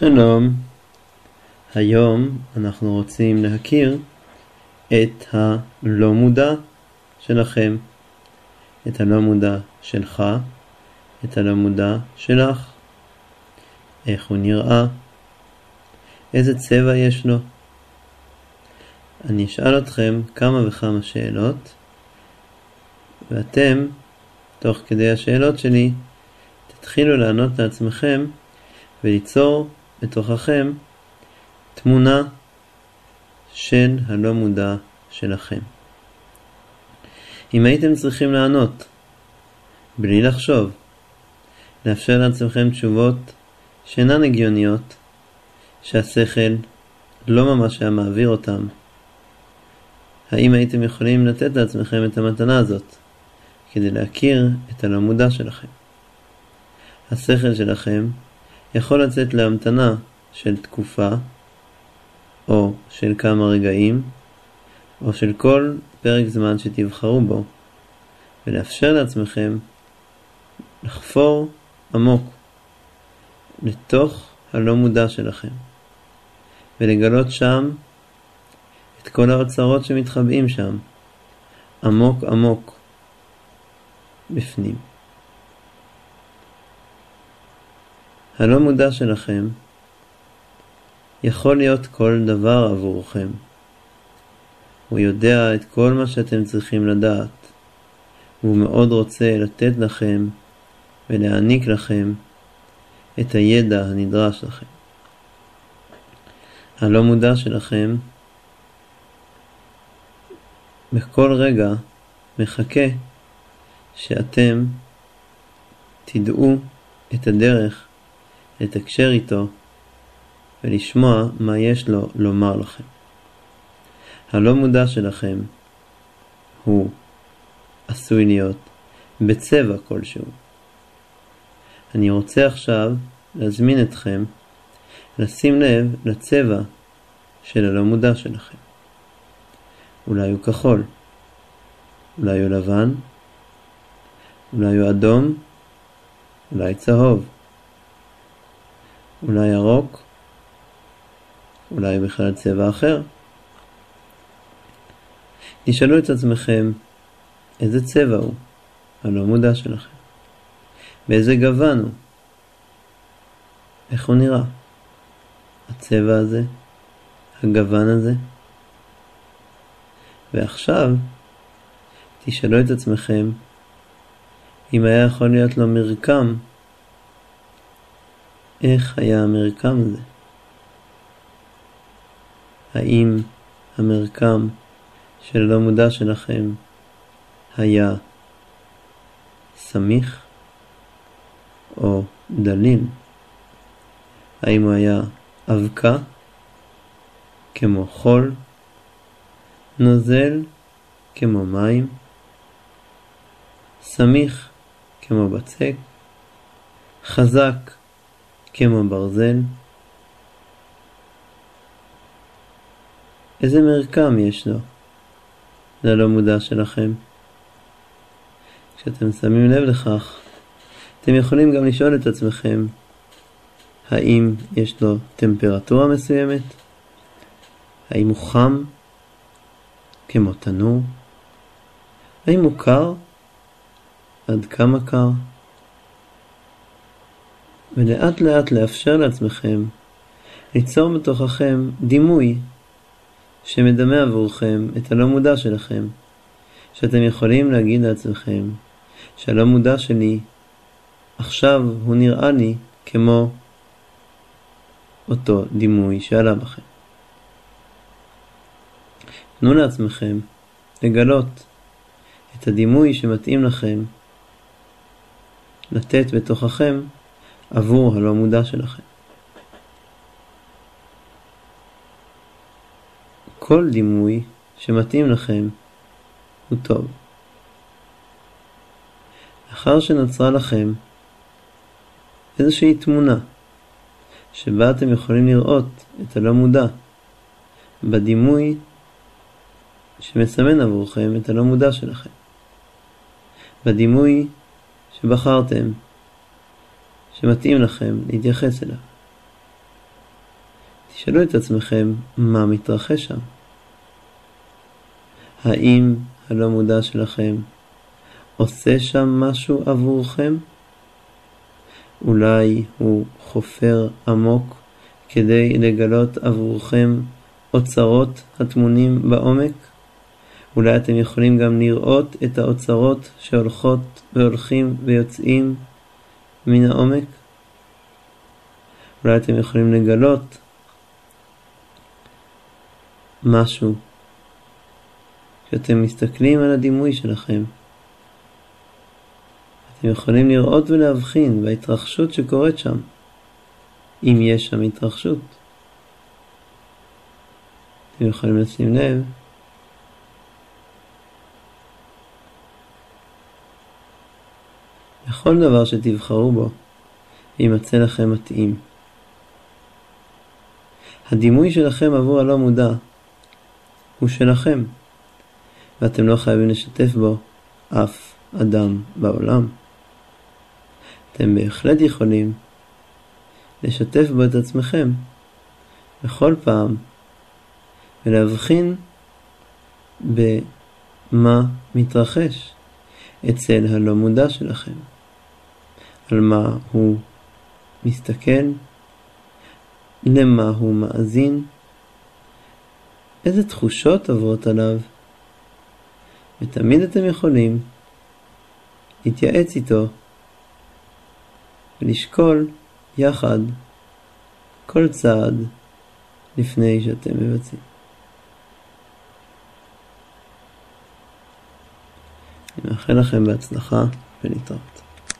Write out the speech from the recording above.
שלום, היום אנחנו רוצים להכיר את הלא מודע שלכם, את הלא מודע שלך, את הלא מודע שלך, איך הוא נראה, איזה צבע יש לו. אני אשאל אתכם כמה וכמה שאלות, ואתם, תוך כדי השאלות שלי, תתחילו לענות לעצמכם וליצור בתוככם תמונה של הלא מודע שלכם. אם הייתם צריכים לענות, בלי לחשוב, לאפשר לעצמכם תשובות שאינן הגיוניות, שהשכל לא ממש היה מעביר אותם, האם הייתם יכולים לתת לעצמכם את המתנה הזאת, כדי להכיר את הלא מודע שלכם? השכל שלכם יכול לצאת להמתנה של תקופה, או של כמה רגעים, או של כל פרק זמן שתבחרו בו, ולאפשר לעצמכם לחפור עמוק לתוך הלא מודע שלכם, ולגלות שם את כל האוצרות שמתחבאים שם, עמוק עמוק בפנים. הלא מודע שלכם יכול להיות כל דבר עבורכם. הוא יודע את כל מה שאתם צריכים לדעת, והוא מאוד רוצה לתת לכם ולהעניק לכם את הידע הנדרש לכם. הלא מודע שלכם בכל רגע מחכה שאתם תדעו את הדרך לתקשר איתו ולשמוע מה יש לו לומר לכם. הלא מודע שלכם הוא עשוי להיות בצבע כלשהו. אני רוצה עכשיו להזמין אתכם לשים לב לצבע של הלא מודע שלכם. אולי הוא כחול, אולי הוא לבן, אולי הוא אדום, אולי צהוב. אולי ירוק, אולי בכלל צבע אחר. תשאלו את עצמכם איזה צבע הוא, הלא מודע שלכם, באיזה גוון הוא, איך הוא נראה, הצבע הזה, הגוון הזה. ועכשיו תשאלו את עצמכם אם היה יכול להיות לו מרקם איך היה המרקם הזה? האם המרקם של הלא מודע שלכם היה סמיך או דליל? האם הוא היה אבקה כמו חול, נוזל כמו מים, סמיך כמו בצק, חזק כמו ברזל. איזה מרקם יש לו ללא מודע שלכם? כשאתם שמים לב לכך, אתם יכולים גם לשאול את עצמכם האם יש לו טמפרטורה מסוימת? האם הוא חם כמו תנור? האם הוא קר? עד כמה קר? ולאט לאט לאפשר לעצמכם ליצור בתוככם דימוי שמדמה עבורכם את הלא מודע שלכם, שאתם יכולים להגיד לעצמכם שהלא מודע שלי עכשיו הוא נראה לי כמו אותו דימוי שעלה בכם. תנו לעצמכם לגלות את הדימוי שמתאים לכם לתת בתוככם עבור הלא מודע שלכם. כל דימוי שמתאים לכם הוא טוב. לאחר שנוצרה לכם איזושהי תמונה שבה אתם יכולים לראות את הלא מודע בדימוי שמסמן עבורכם את הלא מודע שלכם. בדימוי שבחרתם שמתאים לכם להתייחס אליו. תשאלו את עצמכם מה מתרחש שם. האם הלא מודע שלכם עושה שם משהו עבורכם? אולי הוא חופר עמוק כדי לגלות עבורכם אוצרות הטמונים בעומק? אולי אתם יכולים גם לראות את האוצרות שהולכות והולכים ויוצאים מן העומק? אולי אתם יכולים לגלות משהו כשאתם מסתכלים על הדימוי שלכם. אתם יכולים לראות ולהבחין בהתרחשות שקורית שם, אם יש שם התרחשות. אתם יכולים לשים לב לכל דבר שתבחרו בו, יימצא לכם מתאים. הדימוי שלכם עבור הלא מודע הוא שלכם, ואתם לא חייבים לשתף בו אף אדם בעולם. אתם בהחלט יכולים לשתף בו את עצמכם בכל פעם ולהבחין במה מתרחש אצל הלא מודע שלכם, על מה הוא מסתכל, למה הוא מאזין, איזה תחושות עוברות עליו, ותמיד אתם יכולים להתייעץ איתו ולשקול יחד כל צעד לפני שאתם מבצעים. אני מאחל לכם בהצלחה ולהתראות.